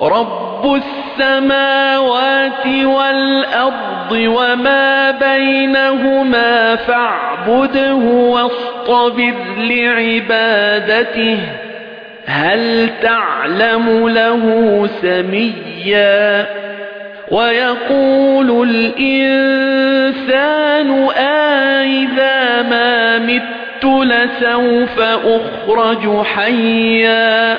رَبُّ السَّمَاوَاتِ وَالْأَرْضِ وَمَا بَيْنَهُمَا فَاعْبُدْهُ وَاصْطَبِرْ لِعِبَادَتِهِ هَلْ تَعْلَمُ لَهُ سَمِيًّا وَيَقُولُ الْإِنسَانُ أَإِذَا مَا مِتُّ لَسَوْفَ أُخْرَجُ حَيًّا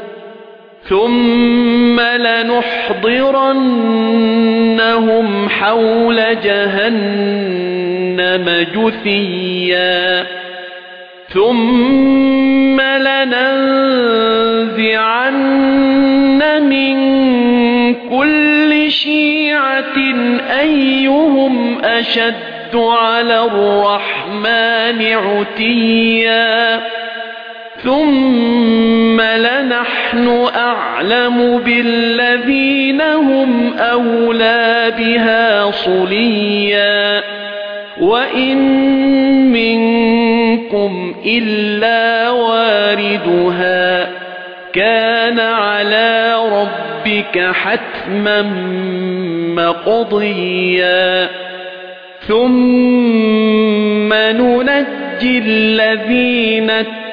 ثُمَّ لَنُحْضِرَنَّهُمْ حَوْلَ جَهَنَّمَ جُثِيًّا. ثُمَّ لَنَنزِعَنَّ مِنْ كُلِّ شِيعَةٍ أَيُّهُمْ أَشَدُّ عَلَى الرَّحْمَنِ عِتِيًّا. ثُمَّ لَنَحْنُ أَعْلَمُ بِالَّذِينَ هُمْ أَوْلَى بِهَا صِلِيًّا وَإِن مِّنكُمْ إِلَّا وَارِدُهَا كَانَ عَلَى رَبِّكَ حَتْمًا مَّقْضِيًّا ثُمَّ نُنَجِّي الَّذِينَ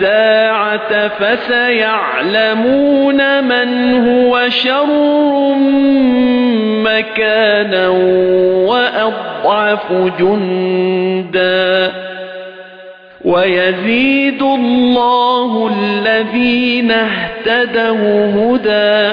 السَّاعَةَ فَسَيَعْلَمُونَ مَنْ هُوَ شَرٌّ مَكَانًا وَأَضْعَفُ جُندًا. وَيَزِيدُ اللَّهُ الَّذِينَ اهْتَدَوْا هُدًى.